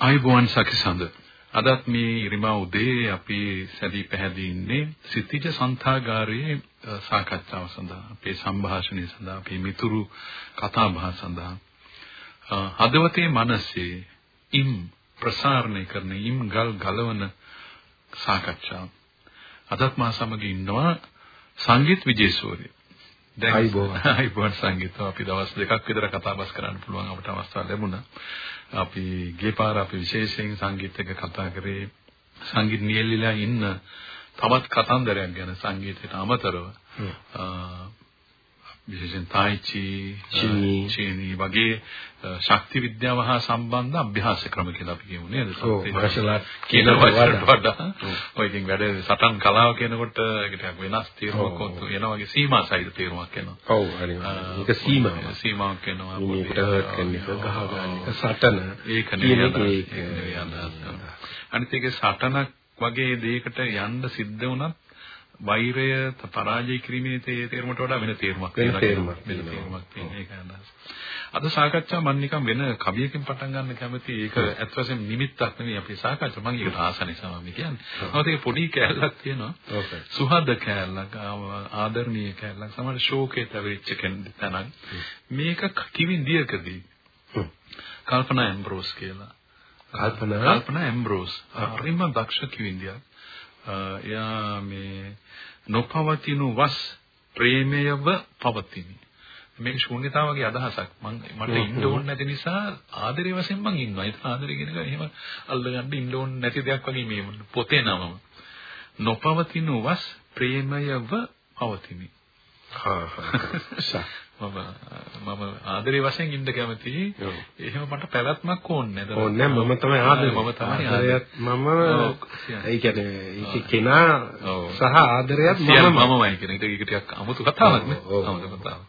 ආයුබෝවන් සකිසඳ අදත් මේ ඉරිමා උදේ අපි සැදී පැහැදී ඉන්නේ සිතිජ සංථාගාරයේ සාකච්ඡාව සඳහා අපේ සංഭാෂණය සඳහා අපේ මිතුරු කතා බහ සඳහා හදවතේ මනසේ ඉම් ප්‍රසාරණය කරන ඉම් ගල් ගලවන සාකච්ඡාව අදත් මා සමග ඉන්නවා සංගීත් විජේසූරිය. දැන් අයිබෝන් අයිබෝන් සංගීත අපි දවස් දෙකක් විතර කතා බස් කරන්න පුළුවන් අපට අවස්ථාව ලැබුණා. අපි ගිය පාර අපි විශේෂයෙන් සංගීත එක කතා කරේ. සංගීත නියැලිලා ඉන්න තවත් කතන්දරයක් ගැන සංගීතයට අමතරව විශේෂයෙන් තායිචි චීනි වගේ ශක්ති විද්‍යාව හා සම්බන්ධ අභ්‍යාස ක්‍රම කියලා අපි කියමු නේද? ආර්ට් කියන වචනට වඩා ඔය ඉතින් වැඩ සටන් කලාව කියනකොට ඒක ටිකක් වෙනස් තේරුමක් එනවා වගේ සීමා සහිත තේරුමක් එනවා. ඔව් අනිවාර්යයෙන්. ඒක සීමාවක්. සීමාවක් එනවා. මේකට හර්ට් කරන එක ගහ ගන්න එක සටන. ඒක නෙවෙයි අනිත් එක සටනක් වගේ දෙයකට යන්න සිද්ධ වුණත් වෛරය පරාජය කිරීමේ තේරුමට වඩා වෙන තේරුමක් වෙන තේරුමක් වෙන තේරුමක් තියෙන ඒක අදහස්. අද සාකච්ඡා මම නිකන් වෙන කවියකින් පටන් ගන්න කැමති. ඒක ඇත්ත වශයෙන්ම නිමිත්තක් නෙවෙයි අපේ සාකච්ඡා. මම ඒකට ආස නිසා මම කියන්නේ. නමුත් ඒක පොඩි කෑල්ලක් තියෙනවා. සුහද කෑල්ලක් ආදරණීය කෑල්ලක් සමහර ෂෝකේට වෙච්ච කෙනෙක් මේක කිවින් දියකදී කල්පනා එම්බ්‍රෝස් කියලා. කල්පනා? කල්පනා එම්බ්‍රෝස්. හරිම දක්ෂ කිවින්දියක්. එයා මේ නොපවතිනු වස් ප්‍රේමයව පවතිනි. මේක ශූන්‍යතාවගේ අදහසක්. මම මට ඉන්න ඕනේ නැති නිසා ආදරේ වශයෙන් මං ඉන්නවා. ඒක ආදරේ කියන එක එහෙම අල්ලගන්න ඉන්න ඕනේ නැති දෙයක් වගේ මේ පොතේ නමම. නොපවතිනු වස් ප්‍රේමයව පවතිනි. මම මම ආදරේ වශයෙන් ඉන්න කැමතියි. එහෙම මට පැවැත්මක් ඕනේ නැහැ. ඕනේ මම තමයි ආදරේ. මම තමයි ආදරයත් මම ඒ කියන්නේ ඒක කෙනා සහ ආදරයත් මම මමමයි කියන එක ඒක ටිකක් අමුතු කතාවක් නේ. අමුතු කතාවක්.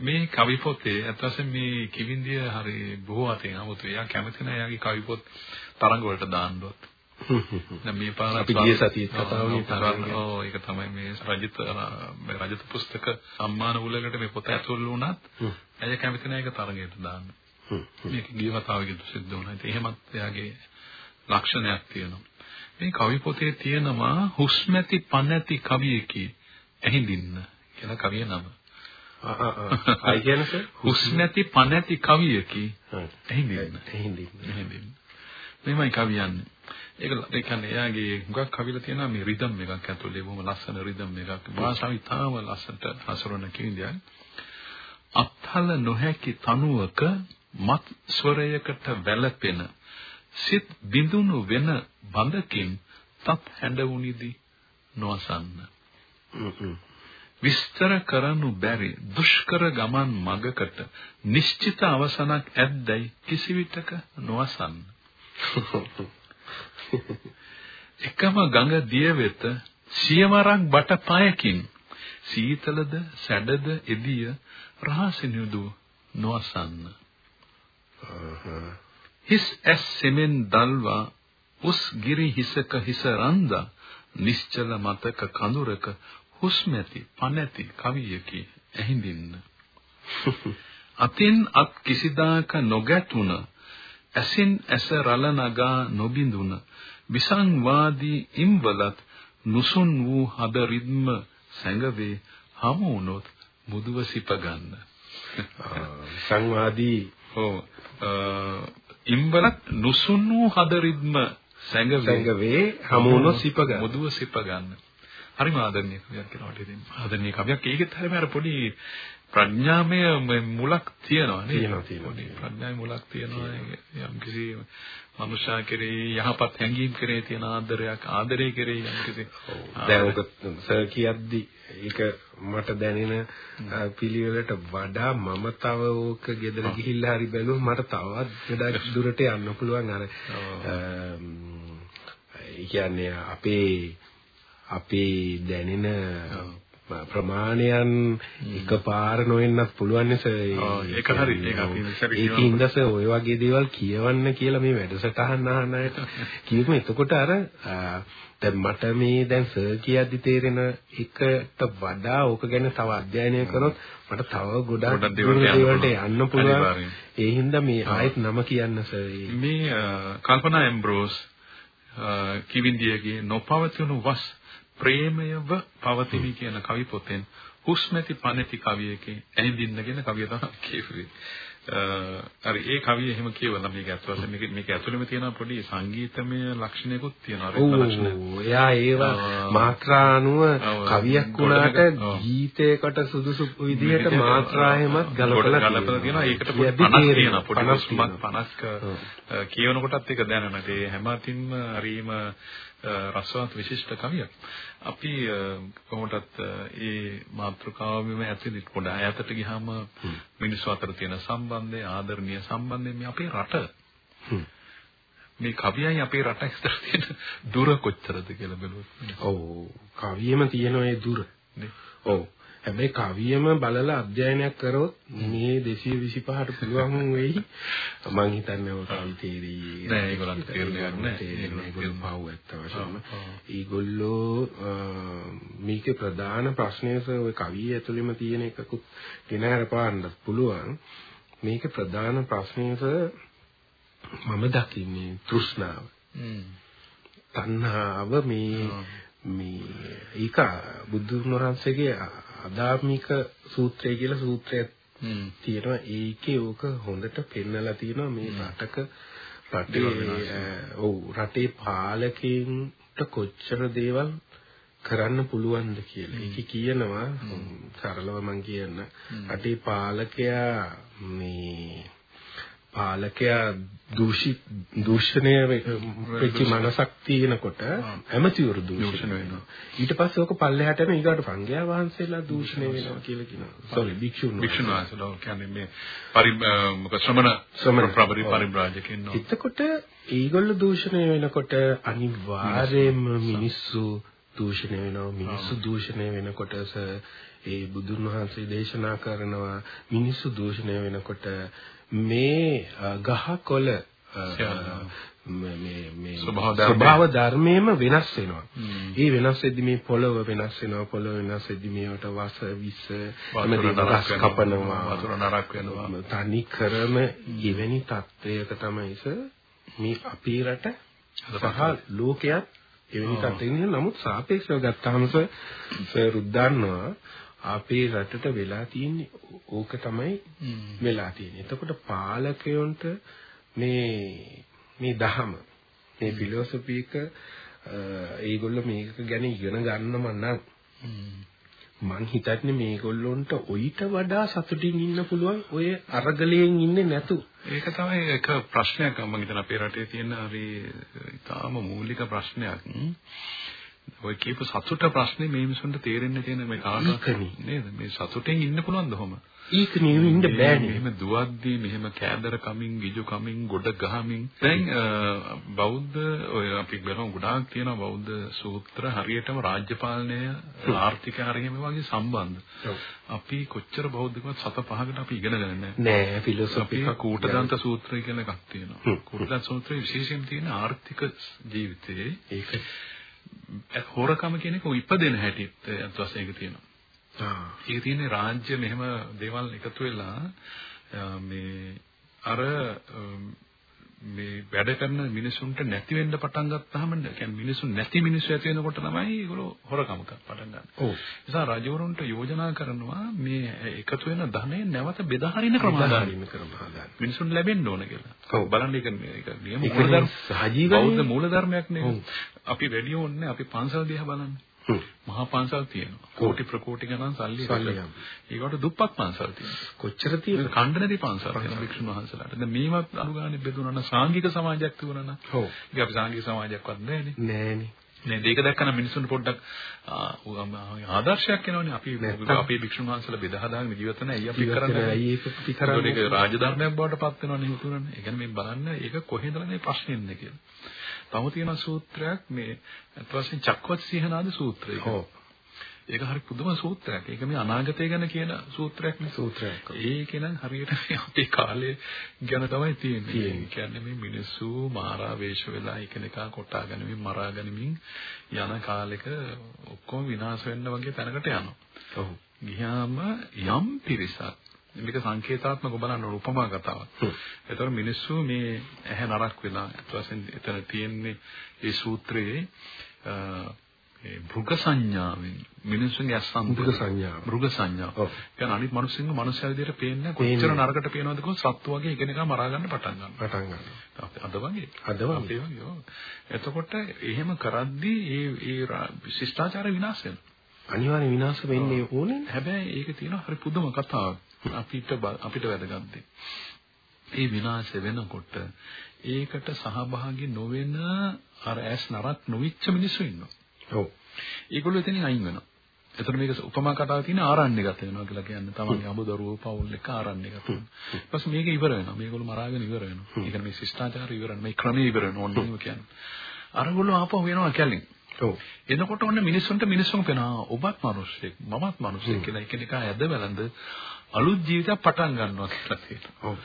මේ කවි පොතේ අත්වශයෙන් මේ කිවින්දිය හරි බොහෝ අතෙන් අමුතු. එයා කැමති නැහැ එයාගේ කවි පොත් තරඟ වලට දාන්නවත්. දැන් මේ පාර අපි ගිය සතියේ කතාවනේ තරන්න ඕ ඒක තමයි මේ රජිත මේ රජිත පුස්තක සම්මාන උලකට මේ පොත ඇතුල් වුණත් ඇය කැමති නැහැ ඒක තරගයට දාන්න. මේක ගිය වතාවකදී සිද්ධ වුණා. ඉතින් එහෙමත් එයාගේ ලක්ෂණයක් තියෙනවා. මේ කවි පොතේ තියෙනවා හුස්මැති පනැති කවියකි ඇහිඳින්න කියලා කවිය නම. ආයි කියන්නේ හුස්මැති පනැති කවියකි ඇහිඳින්න. ඇහිඳින්න. ඇහිඳින්න. මෙහෙමයි කවියන්නේ. ඒක ඒ කියන්නේ එයාගේ හුඟක් කවිලා තියෙනවා මේ රිද්ම් එකක් ඇතුලේ බොහොම ලස්සන රිද්ම් එකක්. භාෂාව ඉතාම ලස්සනට හසුරවන කිවිඳියක්. අත්හල නොහැකි තනුවක මත් ස්වරයකට වැළපෙන සිත් බිඳුණු වෙන බඳකින් තත් හැඬවුනිදි නොසන්න. විස්තර කරනු බැරි දුෂ්කර ගමන් මගකට නිශ්චිත අවසනක් ඇද්දයි කිසිවිටක නොවසන්න. එකම ගඟ දිය වෙත සියවරක් බට පයකින් සීතලද සැඩද එදිය රහසිනුදු නොසන්න හිස් ඇස් සෙමෙන් දල්වා උස් ගිරි හිසක හිස රන්දා නිශ්චල මතක කඳුරක හුස්මැති පනැති කවියකි ඇහිඳින්න. අතින් අත් කිසිදාක නොගැතුණ ඇසින් ඇස රළ නගා නොබිඳුන විසංවාදී ඉම්වලත් නුසුන් වූ හද රිද්ම සැඟවේ හමු වුනොත් මුදුව සිප ගන්න. සංවාදී ඔව්. ඉම්වලත් නුසුන් වූ හද රිද්ම සැඟවේ සැඟවේ හමු වුනොත් සිප ගන්න. මුදුව සිප ගන්න හරිම ආදරණීය කවියක් කියලා මට ඉතින්. ආදරණීය කවියක්. ඒකෙත් හරිම අර පොඩි ප්‍රඥාමය මුලක් තියෙනවා නේද? තියෙනවා තියෙනවා. ප්‍රඥාවේ මුලක් තියෙනවා. යම් කිසි මනුෂ්‍යයා කෙරෙහි යහපත් හැඟීම් කෙරෙහි තියෙන ආදරයක් ආදරය කෙරෙහි යම් කිසි දැන් ඔක සර් කියද්දි ඒක මට දැනෙන පිළිවෙලට වඩා මම තව ඕක ගෙදර ගිහිල්ලා හරි බැලුවොත් මට තවත් ගොඩක් දුරට යන්න පුළුවන්. අර ඒ කියන්නේ අපේ අපේ දැනෙන ප්‍රමාණයන් එකපාර නොවෙන්නත් පුළුවන් නේ සර්. ඒක හරි. ඒක අපි ඒකින්ද සර් ඔය වගේ දේවල් කියවන්න කියලා මේ වැඩසටහන අහන අයට කියමු. එතකොට අර දැන් මට මේ දැන් සර් කියද්දි තේරෙන එකට වඩා ඕක ගැන තව අධ්‍යයනය කරොත් මට තව ගොඩක් දේවල්ට යන්න පුළුවන්. ඒ හින්දා මේ ආයෙත් නම කියන්න සර්. මේ කල්පනා එම්බ්‍රෝස් කිවින්දියගේ නොපවතිනු වස් ප්‍රේමයව පවතිමි කියන කවි පොතෙන් හුස්මැති පනති කවියකින් ඇහිඳින්න කියන කවිය තමයි කියුවේ. හරි ඒ කවිය එහෙම කියවලා මේක ඇතුළත මේක මේක ඇතුළෙම තියෙන පොඩි සංගීතමය ලක්ෂණයකුත් තියෙනවා රස ලක්ෂණ. එයා ඒවා මාත්‍රානුව කවියක් වුණාට ගීතයකට සුදුසු විදිහට මාත්‍රා හැමත් ගලපලා ගලපලා තියෙනවා. ඒකට පොඩි 50 තියෙනවා. පොඩි 50ක් කියවනකොටත් ඒක දැනෙනවා. ඒ හැම අතින්ම හරීම රසවත් විශිෂ්ට කවියක්. අපි කොහොමදත් ඒ මාතෘකාවෙම ඇතුළේ පොඩ ඈතට ගියාම මිනිස්සු අතර තියෙන සම්බන්ධය ආදරණීය සම්බන්ධය මේ අපේ රට මේ කවියයි අපේ රට අතර තියෙන දුර කොච්චරද කියලා බලුවොත්. ඔව් කවියෙම තියෙන ඒ දුර. ඔව්. හැබැයි කවියම බලලා අධ්‍යයනයක් කරොත් මේ 225ට පුළුවන් වෙයි. මම හිතන්නේ ඔය කවි තේරී නෑ ඒගොල්ලන්ට තේරෙන්නේ නැහැ ඒගොල්ලෝ පහුව ඇත්ත වශයෙන්ම. ඒගොල්ලෝ මේකේ ප්‍රධාන ප්‍රශ්නයස ඔය කවිය ඇතුළෙම තියෙන එකකුත් ගෙන හරපාන්න පුළුවන්. මේකේ ප්‍රධාන ප්‍රශ්නයස මම දකින්නේ තෘෂ්ණාව. තණ්හාව මේ මේ ඒක බුදුන් වහන්සේගේ අදාමික සූත්‍රය කියලා සූත්‍රයක් තියෙනවා. ඒකේ ඕක හොඳට පෙන්නලා තියෙනවා මේ රටක රටේ ඔව් රටේ පාලකයින්ට කොච්චර දේවල් කරන්න පුළුවන්ද කියලා. ඒක කියනවා. සරලව මම කියන්න. රටේ පාලකයා මේ පාලකයා දූෂිත දූෂණය වෙච්ච මනසක් තියෙනකොට ඇමතිවරු දූෂණය වෙනවා. ඊට පස්සේ ඔක පල්ලෙහාට යන ඊගාට සංඝයා වහන්සේලා දූෂණය වෙනවා කියලා කියනවා. සෝරි භික්ෂුන් භික්ෂුන් වහන්සේලා. කියන්නේ මේ පරි මොකද ශ්‍රමණ ශ්‍රමණ. ප්‍රබරි පරිබ්‍රාජකයන් නෝ. එතකොට ඒගොල්ලෝ දූෂණය වෙනකොට අනිවාර්යයෙන්ම මිනිස්සු. දූෂණය වෙනවා. මිනිස්සු දූෂණය වෙනකොට ඒ බුදුන් වහන්සේ දේශනා කරනවා. මිනිස්සු දූෂණය වෙනකොට මේ ගහකොළ මේ මේ ස්වභාව ධර්මයේම වෙනස් වෙනවා. ඒ වෙනස් වෙද්දි මේ පොළව වෙනස් වෙනවා. පොළව වෙනස් වෙද්දි මේවට වස විස රස කපනවා. වතුර නරක වෙනවා. තනි කරම යෙවැනි තත්වයක තමයි මේ අපේ රට සහ ලෝකයක් එවැනි තත්ත්වයකින් නමුත් සාපේක්ෂව ගත්තාම සර් රුද්දන්නවා අපේ රටට වෙලා තියෙන්නේ ඕක තමයි වෙලා තියෙන්නේ. එතකොට පාලකයන්ට මේ මේ දහම මේ ෆිලොසොෆි එක ඒගොල්ලෝ මේක ගැන ඉගෙන ගන්නම නම් මං හිතන්නේ මේගොල්ලොන්ට ඔయిత වඩා සතුටින් ඉන්න පුළුවන් ඔය අරගලයෙන් ඉන්නේ නැතු. ඒක තමයි එක ප්‍රශ්නයක් මම හිතන අපේ රටේ තියෙන හරි ඉතාම මූලික ප්‍රශ්නයක්. ඔය කියපු සතුට ප්‍රශ්නේ මේ මිනිසුන්ට තේරෙන්න තියෙන මේ කාටවත් නේද? මේ සතුටෙන් ඉන්න පුළුවන්ද කොහොම ඒක නෙවෙයි ඉන්න බෑනේ. මෙහෙම දුවද්දී මෙහෙම කෑදර කමින් ගිජු කමින් ගොඩ ගහමින්. දැන් බෞද්ධ ඔය අපි බලමු ගොඩාක් තියෙන බෞද්ධ සූත්‍ර හරියටම රාජ්‍ය පාලනය ආර්ථිකය හරියම වගේ සම්බන්ධ. අපි කොච්චර බෞද්ධකවත් සත පහකට අපි ඉගෙන ගන්න නෑ ෆිලොසොෆි කූටදන්ත සූත්‍රය කියලා එකක් තියෙනවා. කූටදන්ත සූත්‍රයේ විශේෂයෙන් තියෙන ආර්ථික ජීවිතයේ ඒක හොරකම කියන එක ඉපදෙන හැටිත් අත් වශයෙන් ඒක තියෙනවා. ආ. ඒක තියෙන්නේ රාජ්‍ය මෙහෙම දේවල් එකතු වෙලා මේ අර මේ වැඩ කරන මිනිසුන්ට නැති වෙන්න පටන් ගත්තාම කියන්නේ මිනිසුන් නැති මිනිස්සු ඇති වෙනකොට තමයි ඒගොල්ලෝ හොරකම පටන් ගන්න. ඔව්. නිසා රජවරුන්ට යෝජනා කරනවා මේ එකතු වෙන ධනය නැවත බෙදා හරින්න ක්‍රම හදාගන්න ක්‍රම හදාගන්න. මිනිසුන් ලැබෙන්න ඕන කියලා. ඔව්. බලන්න ඒක මේක නියම මූලධර්ම සජීවී බෞද්ධ මූලධර්මයක් නේ. අපි වැඩි ඕනේ අපි පන්සල් දිහා බලන්න. මහා පන්සල් තියෙනවා. කෝටි ප්‍රකෝටි ගණන් සල්ලි ඒකට දුප්පත් පන්සල් තියෙනවා. කොච්චර තියෙනවද? ඛණ්ඩ නැති පන්සල් තියෙනවා වික්ෂුන් වහන්සේලාට. දැන් මේවත් අනුගානේ බෙදුණා නම් සාංගික සමාජයක් තිබුණා නම්. ඔව්. ඒක අපි සාංගික සමාජයක්වත් නැහැනේ. නෑනේ. නේද ඒක දැක්කම මිනිස්සුන්ට පොඩ්ඩක් ආදර්ශයක් වෙනවනේ අපි අපේ භික්ෂුන් වහන්සේලා බෙදා හදාගෙන ජීවත් වෙන ඇයි අපි කරන්නේ ඇයි ඒක අපි කරන්නේ ඒක රාජධර්මයක් බවට පත් වෙනවනේ හිතුනනේ ඒ කියන්නේ මේ බලන්න ඒක කොහෙන්දලා මේ ප්‍රශ්නේ ඉන්නේ කියලා. තව තියෙන සූත්‍රයක් මේ අත් වශයෙන් චක්කවත් සිහනාද සූත්‍රය. ඔව්. ඒක හරි පුදුම සූත්‍රයක්. ඒක මේ අනාගතය ගැන කියන සූත්‍රයක් නේ. සූත්‍රයක්. ඒක නම් හරියට අපේ කාලේ ගැන තමයි තියෙන්නේ. ඒ කියන්නේ මේ මිනිස්සු මාරා වේශ වෙලා එකිනෙකා කොටා ගනිමින් මරා ගනිමින් යන කාලෙක ඔක්කොම විනාශ වෙන්න වගේ තැනකට යනවා. ඔව්. ගියාම යම් පිරිසක් මේක සංකේතාත්මක බලන්න ඕන උපමා කතාවක්. ඒතර මිනිස්සු මේ ඇහැ නරක් වෙලා අත් වශයෙන් එතන තියෙන්නේ ඒ සූත්‍රයේ ඒ මෘග සංඥාවෙන් මිනිස්සුන්ගේ අස්සන් මෘග සංඥාව. මෘග සංඥාව. කියන්නේ අනිත් මිනිස්සුන්ගේ මනුස්සය විදිහට පේන්නේ කොච්චර නරකට පේනවද කොහොම සත්තු වගේ එකිනෙකා මරා ගන්න පටන් ගන්නවා. පටන් ගන්නවා. අද වගේ. අද වගේ. එතකොට එහෙම කරද්දී ඒ ඒ ශිෂ්ටාචාර විනාශ වෙනවා. අනිවාර්ය විනාශ වෙන්නේ ඕනේ. හැබැයි ඒක තියෙනවා හරි පුදුම කතාවක්. අපිට අපිට වැදගත් ඒ විනාශ වෙනකොට ඒකට සහභාගී නොවන අර ඇස් නරක් නොවිච්ච මිනිස්සු ඉන්නවා. ඔව්. ඒගොල්ලෝ එතනින් අයින් වෙනවා. එතන මේක උපමා කතාව තියෙන ආරණ්‍යගත වෙනවා කියලා කියන්නේ තමන්ගේ අමුදරුවෝ පවුල් එක ආරණ්‍යගත වෙනවා. ඊට පස්සේ මේක ඉවර වෙනවා. මේගොල්ලෝ මරාගෙන ඉවර වෙනවා. ඒ කියන්නේ මේ ශිෂ්ටාචාරය ඉවර වෙනවා. මේ ක්‍රමයේ ඉවර වෙනවා ඕනම කියන්නේ. අරගොල්ලෝ ආපහු වෙනවා කැලින්. ඔව්. එනකොට ඔන්න මිනිස්සුන්ට මිනිස්සුන් පෙනවා ඔබත් මිනිස්සෙක් මමත් මිනිස්සෙක් කියලා එකිනෙකා ඇද වැළඳ අලුත් ජීවිතයක් පටන් ගන්නවා කියලා තියෙනවා. ඔව්.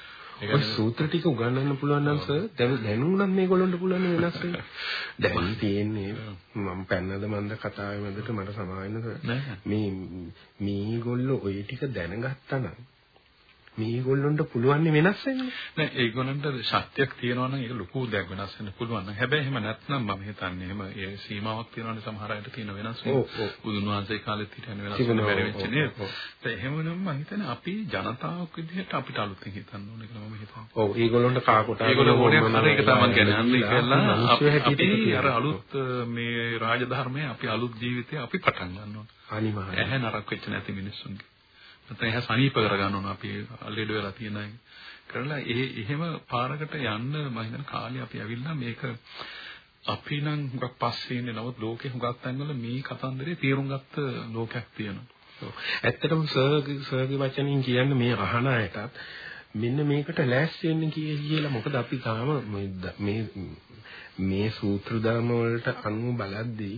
ඔය සූත්‍ර ටික උගන්වන්න පුළුවන් නම් සර් දැන් දැනුණත් මේගොල්ලන්ට පුළුවන් වෙනස් වෙන්න. දැන් තියෙන්නේ මම පැන්නද මන්ද කතාවේ මැදට මට සමාවෙන්නද මේ මේගොල්ලෝ ඔය ටික දැනගත්තා නම් මේගොල්ලොන්ට පුළුවන් වෙනස් වෙන්න. නෑ ඒගොල්ලන්ට ශක්තියක් තියෙනවා නම් ඒක ලොකු දෙයක් වෙනස් වෙන්න පුළුවන් හැබැයි එහෙම නැත්නම් මම හිතන්නේ එහෙම ඒ සීමාවක් තියෙනවානේ සමහර අයට තියෙන වෙනස් වෙන. බුදුන් වහන්සේ කාලෙත් හිටියන වෙනස් වෙන බැරි වෙච්ච නේද? ඒ එහෙමනම් මම හිතන්නේ අපි ජනතාවක් විදිහට අපිට අලුතෙන් හිතන්න ඕනේ කියලා මම හිතනවා. ඔව් ඒගොල්ලොන්ට කා කොටා ඒගොල්ලෝ ඕනේ අර ඒක තමයි කියන්නේ කියලා අපි අර අලුත් මේ රාජධර්මයේ අපි අලුත් ජීවිතේ අපි පටන් ගන්නවා. අනිවාර්යයෙන්. ඇහැ නරක වෙච්ච නැති මිනිස්සුන්ගේ. නැත්නම් එහා සනීප කරගන්න ඕන අපි ලෙඩ වෙලා තියෙන අය. කරලා ඒ එහෙම පාරකට යන්න මම හිතන කාලේ අපි ඇවිල්ලා මේක අපි නම් හුඟක් පස්සේ ඉන්නේ නමුත් ලෝකේ හුඟක් තැන්වල මේ කතන්දරේ තේරුම් ගත්ත ලෝකයක් තියෙනවා. ඇත්තටම සර්ගේ සර්ගේ වචනින් කියන්න මේ අහන අයටත් මෙන්න මේකට ලෑස්ති වෙන්න කියලා මොකද අපි තාම මේ මේ සූත්‍ර ධර්ම වලට අනුව බලද්දී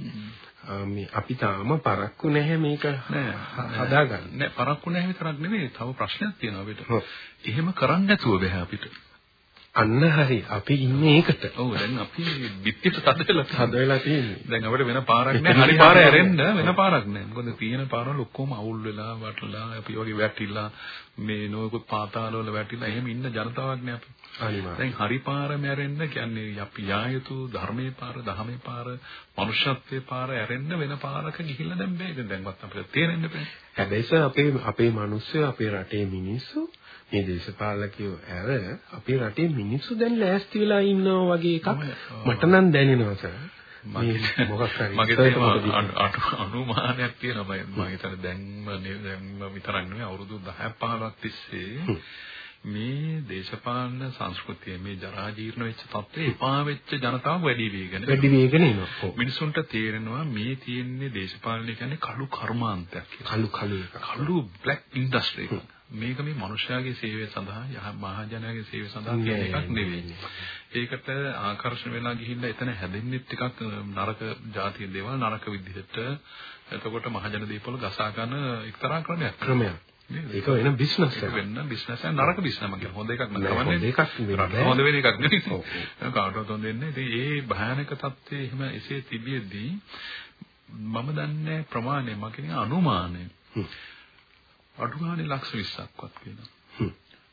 මේ අපි තාම පරක්කු නැහැ මේක හදාගන්න. නෑ පරක්කු නැහැ විතරක් නෙවෙයි තව ප්‍රශ්නයක් තියෙනවා අපිට. එහෙම කරන්න නැතුව බෑ අපිට. අන්න හරි අපි ඉන්නේ ඒකට. ඔව් දැන් අපි පිටිට තද වෙලා තද වෙලා තියෙන්නේ. දැන් අපිට වෙන පාරක් නැහැ. හරි පාර ඇරෙන්න වෙන පාරක් නැහැ. මොකද තියෙන පාරවල ඔක්කොම අවුල් වෙලා වටලා අපි වගේ වැටිලා මේ නොයෙකුත් පාතාල වල වැටිලා එහෙම ඉන්න ජනතාවක් නේ අපි. අනිවාර්යයෙන්. දැන් හරි පාර මැරෙන්න කියන්නේ අපි යා යුතු ධර්මයේ පාර, දහමේ පාර, මනුෂ්‍යත්වයේ පාර ඇරෙන්න වෙන පාරක ගිහිල්ලා දැන් බෑ. දැන්වත් අපිට තේරෙන්න බෑ. හැබැයි අපේ අපේ මිනිස්සු අපේ රටේ මිනිස්සු මේ දේශපාලකයෝ ඇර අපේ රටේ මිනිස්සු දැන් ලෑස්ති වෙලා ඉන්නවා වගේ එකක්. මට නම් දැනෙනවා සර්. මගේ මගේ අනුමානයක් තියෙනවා. මම හිතන්නේ දැන්ම දැන්ම විතරක් නෙවෙයි අවුරුදු 10ක් 15ක් තිස්සේ මේ දේශපාලන සංස්කෘතිය මේ ජරා ජීර්ණ වෙච්ච තත්ත්වේ එපා වෙච්ච ජනතාව වැඩි වේගන වැඩි වේගන එනවා මිනිසුන්ට තේරෙනවා මේ තියෙන්නේ දේශපාලනය කියන්නේ කළු කර්මාන්තයක් කළු කළු එක. කළු බ්ලැක් ඉන්ඩස්ට්‍රි එක මේක මේ මනුෂ්‍යයාගේ සේවය සඳහා යහ මහජනයාගේ සේවය සඳහා කියන එකක් නෙවෙයි. ඒකට ආකර්ෂණ වෙලා ගිහිල්ලා එතන හැදෙන්නේ ටිකක් නරක જાතිය දේවල් නරක විදිහට එතකොට මහජන දීපවල ගසා ගන්න එක්තරා ක්‍රමයක්. ක්‍රමයක්. ඒක වෙන බිස්නස් එකක්. වෙන බිස්නස් එක නරක බිස්නස් මගේ හොඳ එකක් නෑ. හොඳ එකක් නෙවෙයි. හොඳ වෙන එකක් නෙවෙයි. කාටවත් හොඳ වෙන්නේ. ඉතින් ඒ භයානක තත්ත්වයේ එහෙම එසේ තිබියදී මම දන්නේ ප්‍රමාණය මගේ අනුමානය. අඩු ගානේ ලක්ෂ 20ක්වත් කියනවා.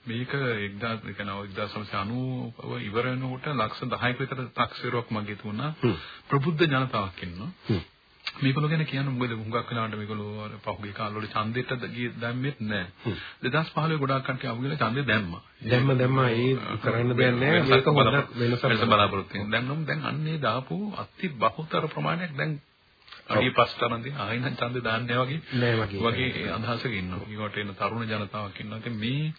මේක 1000 කියනවා 1990 ඉවර වෙනකොට ලක්ෂ 10ක විතර තක්සේරුවක් මගේ තුණා ප්‍රබුද්ධ ජනතාවක් ඉන්නවා. මේගොල්ලෝ ගැන කියන්න මොකද හුඟක් වෙලාවට මේගොල්ලෝ පහුගිය කාලවල ඡන්දෙට දැම්මෙත් නැහැ. 2015 ගොඩාක් කට්ටිය අහුවෙලා ඡන්දෙ දැම්මා. දැම්ම දැම්මා ඒ කරන්න දෙයක් නැහැ. මේක හොඳ වෙනසක් බලාපොරොත්තු වෙනවා. දැන් නම් දැන් අන්නේ දාපු අති බහුතර ප්‍රමාණයක් දැන් අඩිය පස්ට අරන් දෙන ආයෙ නම් ඡන්දේ දාන්නේ වගේ නෑ වගේ අදහසක ඉන්නවා. ඊට එන තරුණ ජනතාවක් ඉන්නවා. ඉතින් මේ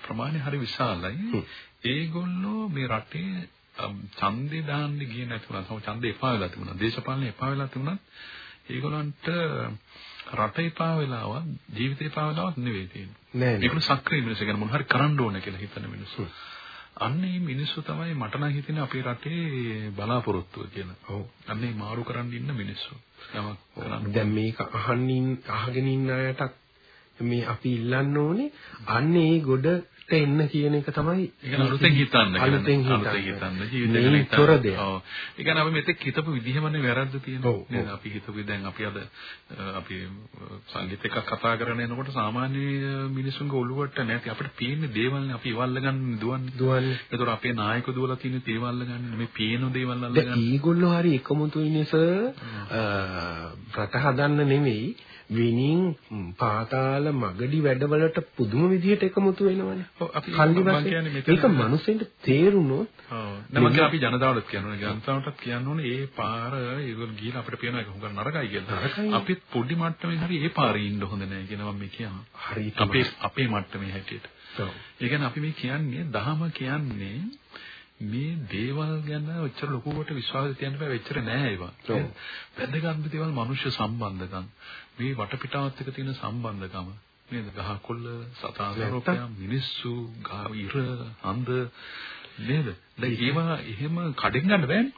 ප්‍රමාණය හරි විශාලයි. ඒගොල්ලෝ මේ රටේ ඡන්දේ දාන්න ගියේ නැතුණා. තව ඡන්දේ එපා වෙලා තිබුණා. දේශපාලනේ එපා වෙලා තිබුණත් ඒගොල්ලන්ට රට එපා වෙලාවත් ජීවිතේ එපා වෙලාවත් නෙවෙයි තියෙන්නේ. නෑ. ඒගොල්ලෝ සක්‍රීය මිනිස්සු ගැන මොන හරි කරන්න ඕන කියලා හිතන මිනිස්සු. අන්නේ මිනිස්සු තමයි මට නම් හිතෙන්නේ අපේ රටේ බලාපොරොත්තුව කියලා. ඔව්. අන්නේ මාරු කරන් ඉන්න මිනිස්සු. දැන් මේක අහන්න අහගෙන ඉන්න අයටත් මේ අපි ඉල්ලන්න ඕනේ අන්න ඒ ගොඩට එන්න කියන එක තමයි ඒක අලුතෙන් හිතන්න අලුතෙන් හිතන්න ජීවිතේ මේ තොර දෙයක්. ඔව්. ඒ කියන්නේ අපි මෙතෙක් හිතපු විදිහමනේ වැරද්ද තියෙනවා. අපි හිතපු දැන් අපි අද අපි සංගීත එකක් කතා කරගෙන එනකොට සාමාන්‍ය මිනිසුන්ගේ ඔළුවට නැති අපිට පේන්නේ දේවල්නේ අපි ඉවල්ල ගන්න දුවන්නේ. දුවන්නේ. ඒතකොට අපේ නායක දුවලා තියෙන දේවල් ගන්න මේ පේන දේවල් අල්ල ගන්න. ඊගොල්ලෝ හරි එකමුතු වෙනස රට හදන්න නෙමෙයි විනින් පාතාල මගඩි වැඩවලට පුදුම විදිහට එකමුතු වෙනවනේ. ඔව්, අපි කියන්නේ මෙතන- මේක මිනිස්සුන්ට තේරුණොත් ඔව්. නම කියලා අපි ජනතාවටත් කියනවා ජනතාවටත් කියන්න ඒ පාර ඒගොල්ලෝ ගිහලා අපිට පේන එක හුඟක් නරකයි කියලා. අපිත් පොඩි මට්ටමේ හරි ඒ පාරේ ඉන්න හොඳ නැහැ කියලා මම කියනවා. හරියට අපේ අපේ මට්ටමේ හැටියට. ඔව්. ඒ කියන්නේ අපි මේ කියන්නේ දහම කියන්නේ මේ දේවල් ගැන ඔච්චර ලොකුවට විශ්වාස තියන්න බෑ වෙච්චර නෑ ඒවා. ඔව්. වැදගත්ම දේවල් මනුෂ්‍ය සම්බන්ධකම්. මේ වටපිටාවත් එක්ක තියෙන සම්බන්ධකම. නේද? ගහකොළ, සතා සරෝපයා, මිනිස්සු, ගහ ඉර, හඳ නේද? දැන් ඒවා එහෙම කඩෙන් ගන්න බෑනේ.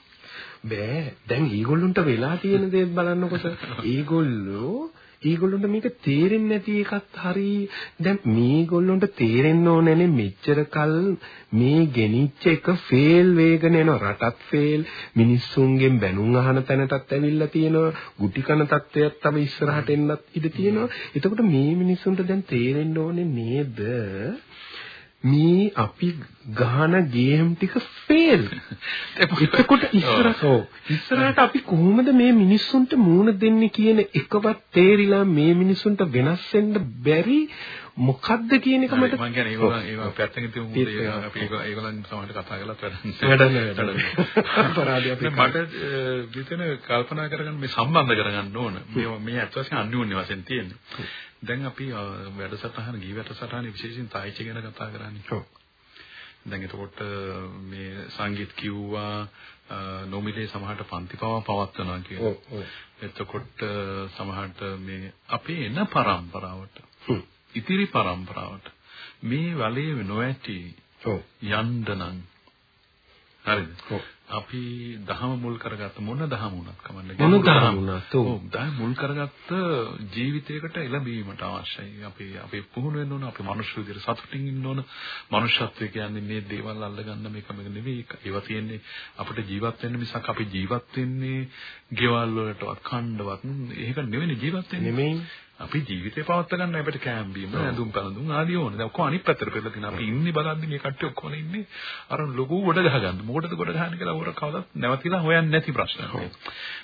බෑ දැන් ඊගොල්ලන්ට වෙලා තියෙන දේ බලන්නකොට ඊගොල්ලෝ ඊගොල්ලන්ට මේක තේරෙන්නේ නැති එකත් හරි. දැන් මේගොල්ලන්ට තේරෙන්න ඕනනේ මෙච්චර කල් මේ ගෙනිච්ච එක ෆේල් වේගන යනවා රටත් ෆේල් මිනිස්සුන්ගෙන් බැනුම් අහන තැනටත් ඇවිල්ලා තියෙනවා ගුටි කන තත්ත්වයක් තමයි ඉස්සරහට එන්නත් ඉඩ තියෙනවා. එතකොට මේ මිනිස්සුන්ට දැන් තේරෙන්න ඕනේ නේද? මේ අපි ගහන ගේම් ටික ෆේල් එතකොට ඉස්සරහ ඉස්සරහට අපි කොහොමද මේ මිනිස්සුන්ට මූණ දෙන්නේ කියන එකවත් තේරිලා මේ මිනිස්සුන්ට වෙනස් වෙන්න බැරි? මොකද්ද කියන එක මට මම කියන්නේ ඒවා ඒවා පැත්තකින් තියමු. අපි ඒගොල්ලන් සමහරට කතා කරලත් වැඩක් නෑ. අපරාධය අපි මට විතර කල්පනා කරගන්න මේ සම්බන්ධ කරගන්න ඕන. මේ මේ අත් වශයෙන් අන්‍යෝන්‍ය වශයෙන් තියෙන්නේ දැන් අපි වැඩසටහන ගිය වැඩසටහනේ විශේෂයෙන් තායිචි ගැන කතා කරන්නේ. ඔව්. දැන් එතකොට මේ සංගීත කිව්වා නොමිලේ සමහරට පන්ති පවා පවත්වනවා කියලා. එතකොට සමහරට මේ අපේ එන પરම්පරාවට ඉතිරි પરම්පරාවට මේ වලේ නොඇති යන්න නම් හරිද? අපි දහම මුල් කරගත්ත මොන දහම වුණත් කමන්නේ? මොන දහම වුණත්, ඔව්. මුල් කරගත්ත ජීවිතයකට එළඹීමට අවශ්‍යයි. අපි අපි පුහුණු වෙන්න ඕන අපි මනුෂ්‍ය විදිහට සතුටින් ඉන්න ඕන. මනුෂ්‍යත්වය කියන්නේ මේ දේවල් අල්ලගන්න මේක මේක නෙවෙයි. ඒවා තියෙන්නේ අපිට ජීවත් වෙන්න මිසක් අපි ජීවත් වෙන්නේ ගෙවල් වලටවත් කණ්ඩවත්. ඒක නෙවෙයි ජීවත් වෙන්නේ. නෙමෙයි අපි ජීවිතේ පවත්ත ගන්න අපිට කෑම් බීම ඇඳුම් පැළඳුම් ආදී ඕනේ. දැන් ඔක්කොම අනිත් පැත්තට පෙරලා තියෙනවා. අපි ඉන්නේ බලද්දි මේ කට්ටිය ඔක්කොම ඉන්නේ අර ලොකු ගොඩ ගහ ගන්න. මොකටද ගොඩ ගහන්නේ කියලා උර කවදාවත් නැවතිලා හොයන්නේ නැති ප්‍රශ්නයක්.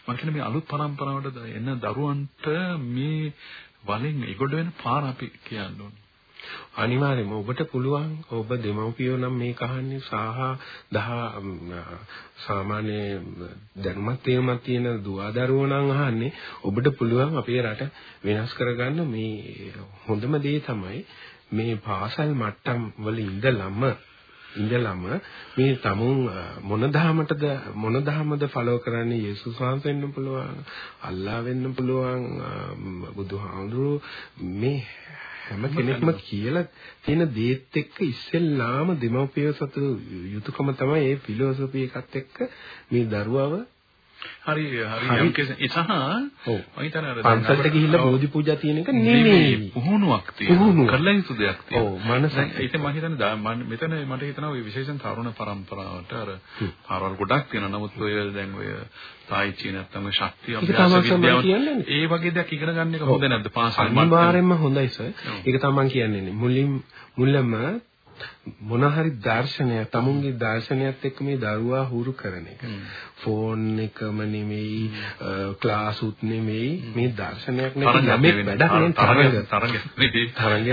මම කියන්නේ මේ අලුත් පරම්පරාවට එන දරුවන්ට මේ වලින් ඒගොල්ලෝ වෙන පාර අපි කියන්න ඕනේ. අනිවාර්යයෙන්ම ඔබට පුළුවන් ඔබ දෙමව්පියෝ නම් මේ කහන්නේ සාහ දහ ම්, සාමාන්‍ය දැනුමත් තේරුමක් තියෙන දුවදරුවෝ නම් අහන්නේ. ඔබට පුළුවන් අපේ රට වෙනස් කරගන්න. මේ හොඳම දේ තමයි මේ පාසල් මට්ටම් වල ඉඳලම ඉඳලම මේ තමුන් අ, මොන දහමටද මොන දහමද ෆලෝ කරන්නේ? යේසුස් වහන්සේ වෙන්න පුළුවන් අල්ලා වෙන්න පුළුවන් අ, ම්, බුදුහාමුදුරුවෝ මේ හැම කෙනෙක්ම කියලා තියෙන දේත් එක්ක ඉස්සෙල්ලාම දෙමව්පිය සතු යුතුයකම තමයි මේ ෆිලොසොෆි එකත් එක්ක මේ දරුවව හරි හරි හරි. යම් කෙසේ ඉතහ ඔව්. මම හිතන්නේ අර පන්සලට ගිහිල්ලා. බෝධි පූජා තියෙන එක නෙමෙයි. පුහුණුවක් තියෙනවා. කරලා යුතු දෙයක් තියෙනවා ඔව්, මනසක්. දැන් ඉතින් මම හිතන්නේ මෙතන මට හිතෙනවා ඔය විශේෂයෙන් තරුණ පරම්පරාවට අර පාරවල් ගොඩක් තියෙනවා නමුත් ඔය දැන් ඔය තායිචි නැත්තම් ඔය ශක්තිය අභ්‍යාස විද්‍යාව. ඒ වගේ දෙයක් ඉගෙන ගන්න එක හොඳ නැද්ද පාසල්? අනිවාර්යයෙන්ම හොඳයි සර්. ඒක තමයි කියන්නේ. මුලින් මුලම මොන හරි දර්ශනයක් තමුන්ගේ දර්ශනයත් එක්ක මේ දරුවා හුරු කරන එක. ෆෝන් එකම නෙමෙයි ක්ලාස් උත් නෙමෙයි. මේ දර්ශනයක් නෙමෙයි. ළමෙක් වැඩක් නේ තරංග තරංග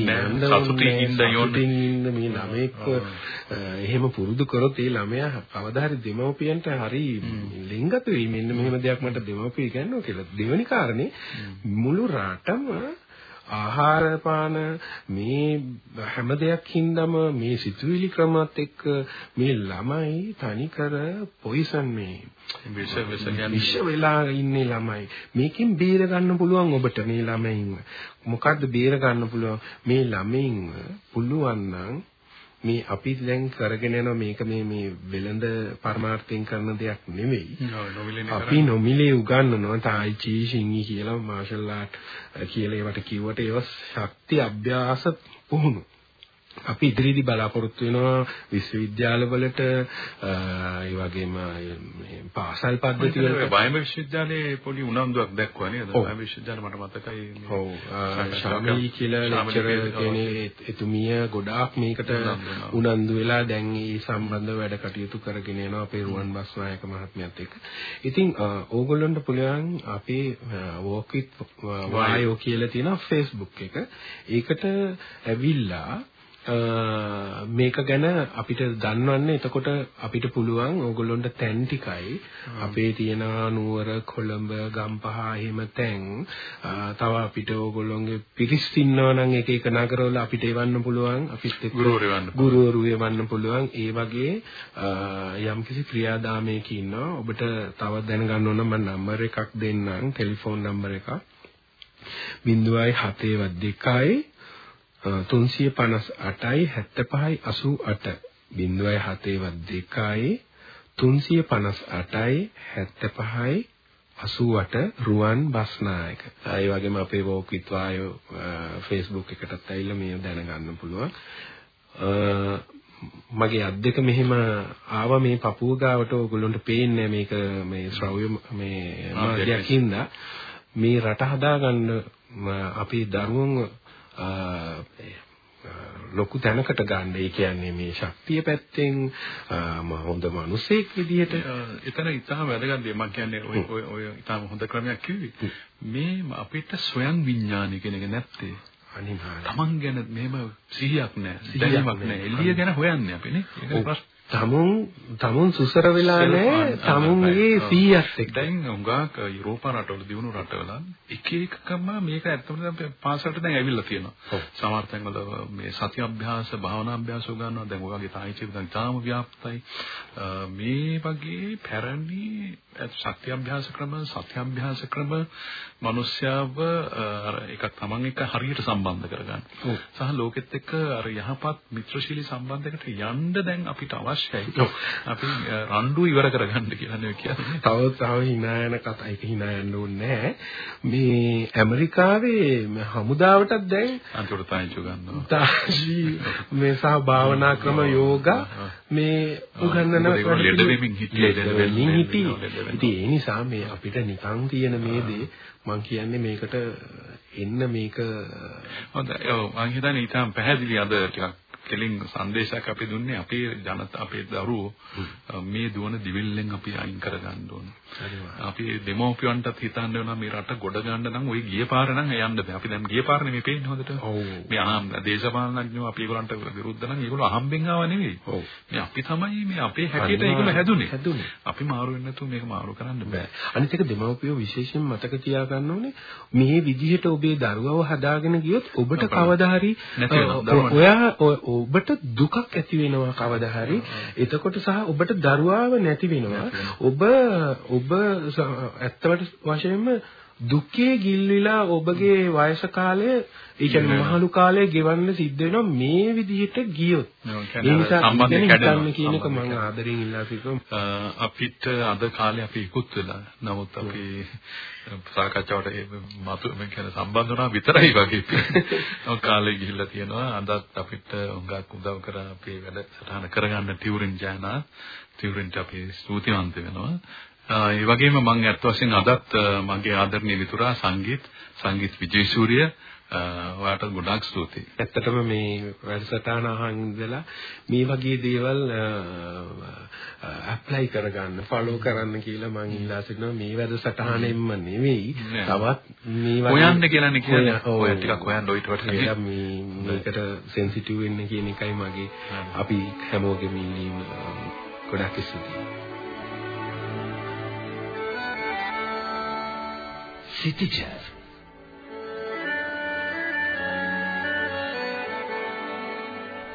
නෙමෙයි. සතුටින් ඉන්න මේ ළමෙක්ව එහෙම පුරුදු කරොත් ඒ ළමයා කවදා හරි දෙමව්පියන්ට හරි ලිංගත වෙයි මෙන්න මෙහෙම දෙයක් මට දෙමව්පිය කියනවා කියලා. දෙවෙනි කාරණේ මුළු රටම ආහාර පාන මේ හැම දෙයක් හින්දාම මේ සිතුවිලි ක්‍රමات එක්ක මේ ළමයි තනිකර පොයිසන් මේ විෂ විෂ විෂ වෙලා ඉන්නේ ළමයි. මේකෙන් බේර ගන්න පුළුවන් ඔබට මේ ළමයින්ව. මොකද්ද බේර ගන්න පුළුවන්? මේ ළමයින්ව පුළුවන් නම් මේ අපි දැන් කරගෙන යන මේක මේ මේ වෙළඳ පරමාර්ථයෙන් කරන දෙයක් නෙවෙයි. අපි නොමිලේ උගන්වනවා තායි චී ෂින්ගි කියලා මාෂල් ආර්ට් කියලා ඒවට කිව්වට ඒවා ශක්ති අභ්‍යාස පුහුණු. අපි ඉදිරියේදී බලාපොරොත්තු වෙනවා විශ්වවිද්‍යාලවලට ඒ වගේම මේ පාසල් පද්ධති වල වයම විශ්වවිද්‍යාලයේ පොඩි උනන්දුවක් දැක්වුවා නේද? වයම විශ්වවිද්‍යාල මට මතකයි. ඔව්. ශාමී කියලා ලෙක්චරර් කෙනේ එතුමිය ගොඩාක් මේකට උනන්දු වෙලා දැන් මේ සම්බන්ධව වැඩ කටයුතු කරගෙන යනවා අපේ රුවන් බස්නායක මහත්මයාත් එක්ක. ඉතින් ඕගොල්ලන්ට පුළුවන් අපේ walk with වායෝ කියලා තියෙන Facebook එක. ඒකට ඇවිල්ලා මේක ගැන අපිට දන්වන්නේ එතකොට අපිට පුළුවන් ඕගොල්ලොන්ට තැන් ටිකයි. අපේ තියෙන නුවර කොළඹ ගම්පහ එහෙම තැන්. තව අපිට ඕගොල්ලොන්ගේ පිරිස් ඉන්නවා නම් එක එක නගරවල අපිට එවන්න පුළුවන්. අපිත් එක්ක ගුරුවරු එවන්න පුළුවන්. ඒ වගේ යම්කිසි ක්‍රියාදාමයක ඉන්නවා. ඔබට තව දැනගන්න ඕන මම නම්බර් එකක් දෙන්නම්. ටෙලිෆෝන් නම්බර එකක්. 0.72 358යි 75යි 88 0.72යි 358යි 75යි 88 රුවන් බස්නායක. ඒ වගේම අපේ වෝක් විත් වායෝ Facebook එකටත් ඇවිල්ලා මේ දැනගන්න පුළුවන්. මගේ අත් දෙක මෙහෙම ආවා මේ පපුව ගාවට. ඕගොල්ලන්ට පේන්නේ මේක මේ ශ්‍රව්‍ය මේ මාධ්‍යයක් හින්දා. මේ රට හදාගන්න අපේ දරුවන්ව ලොකු තැනකට ගන්න. ඒ කියන්නේ මේ ශක්තිය පැත්තෙන් හොඳ මිනිසෙක් විදිහට එතන ඉතාම වැදගත් දෙයක්. මම කියන්නේ ඔය ඔය ඔය ඉතාම හොඳ ක්‍රමයක් කිව්වේ. මේ අපිට ස්වයං විඥානය කියන එක නැත්තේ. අනිවාර්යයෙන්. Taman ගැන මෙහෙම සිහියක් නැහැ. දැනීමක් නැහැ. එළිය ගැන හොයන්නේ අපි නේ. ඒක ප්‍රශ්න. තමුන් තමුන් සුසර වෙලා නැහැ තමුන්ගේ 100ත් එක්ක. දැන් උඟාක යුරෝපා රටවල දියුණු රටවල එක එකකම මේක ඇත්තටම දැන් පාසලට දැන් ඇවිල්ලා තියෙනවා. සමහර තැන්වල මේ සති අභ්‍යාස, භාවනා අභ්‍යාස උගන්වනවා. දැන් ඔයගේ තායිචි දැන් තාම ව්‍යාප්තයි. මේ වගේ පැරණි සත්‍ය අභ්‍යාස ක්‍රම, සත්‍ය අභ්‍යාස ක්‍රම මිනිස්යාව අර එකක් Taman එක හරියට සම්බන්ධ කරගන්න. සහ ලෝකෙත් එක්ක අර යහපත් මිත්‍රශීලී සම්බන්ධයකට යන්න දැන් අපිට අවශ්‍ය අවශ්‍යයි. අපි රණ්ඩු ඉවර කරගන්න කියලා නෙවෙයි කියන්නේ. තව තව hina යන කතා ඒක hina යන්න ඕනේ. මේ ඇමරිකාවේ හමුදාවටත් දැන් අන්තිමට තායිචු ගන්නවා. තාජි මේ සහ භාවනා ක්‍රම යෝගා මේ උගන්වන ලෙඩ වෙමින් හිටියේ ඉතින් ඒ නිසා මේ අපිට නිකන් තියෙන මේ දේ මම කියන්නේ මේකට එන්න මේක හොඳයි. ඔව් මම හිතන්නේ ඊටම පැහැදිලි අද ටිකක් කෙලින් සංදේශයක් අපි දුන්නේ අපේ ජනත අපේ දරුවෝ මේ දුවන දිවිල්ලෙන් අපි අයින් කරගන්න ඕන. අපි දෙමෝපියන්ටත් හිතන්න වෙනවා මේ රට ගොඩ ගන්න නම් ওই ගිය පාර නම් යන්න බෑ. අපි දැන් ගිය පාර නෙමෙයි පේන්නේ හොඳට. මේ අහම් දේශපාලනඥයෝ අපි ඒගොල්ලන්ට විරුද්ධ නම් ඒගොල්ලෝ අහම්බෙන් ආව නෙවෙයි. මේ අපි තමයි මේ අපේ හැටියට ඒගොල්ලෝ හැදුනේ. හැදුනේ. අපි මාරු වෙන්න නැතුව මේක මාරු කරන්න බෑ. අනිත් එක දෙමෝපියෝ විශේෂයෙන් මතක තියාගන්න ඕනේ මේ විදිහට ඔබේ දරුවව හදාගෙන ගියොත් ඔබට කවදා හරි ඔයා ඔබට දුකක් ඇති වෙනවා කවදා හරි. එතකොට සහ ඔබට දරුවාව නැති වෙනවා. ඔබ ඔබ ඇත්තට වශයෙන්ම දුකේ ගිල්විලා ඔබගේ වයස කාලය ඒ කියන්නේ මහලු කාලය ගෙවන්න සිද්ධ වෙනවා මේ විදිහට ගියොත්. ඒ නිසා සම්බන්ධය කැඩෙනවා කියන එක මම ආදරෙන් ඉල්ලා සිටිනවා. අපිට අද කාලේ අපි ඉක්ුත් වෙලා. නමුත් අපි සාකච්ඡාවට මතු මම කියන සම්බන්ධ වුණා විතරයි වගේ. කාලේ ගිහිල්ලා තියෙනවා. අදත් අපිට උඟක් උදව් කරා අපේ වැඩ සටහන කරගන්න ටියුරින් ජානා. ටියුරින්ට අපි ස්තුතිවන්ත වෙනවා. ඒ වගේම මම අත් වශයෙන් අදත් මගේ ආදරණීය මිතුරා සංගීත් සංගීත් විජේසූරිය ඔයාලට ගොඩාක් ස්තුතියි. ඇත්තටම මේ වැඩසටහන අහන් ඉඳලා මේ වගේ දේවල් ඇප්ලයි කරගන්න, ෆලෝ කරන්න කියලා මම ඉල්ලා සිටිනවා. මේ වැඩසටහනෙන්ම නෙවෙයි, තවත් මේ වගේ හොයන්න කියලානේ කියන්නේ. ඔය ටිකක් හොයන්න ඔයිට වටේ. මේ මේකට සෙන්සිටිව් වෙන්න කියන එකයි මගේ අපි හැමෝගෙම ඉල්ලීම ගොඩක් ස්තුතියි. සිටිජර්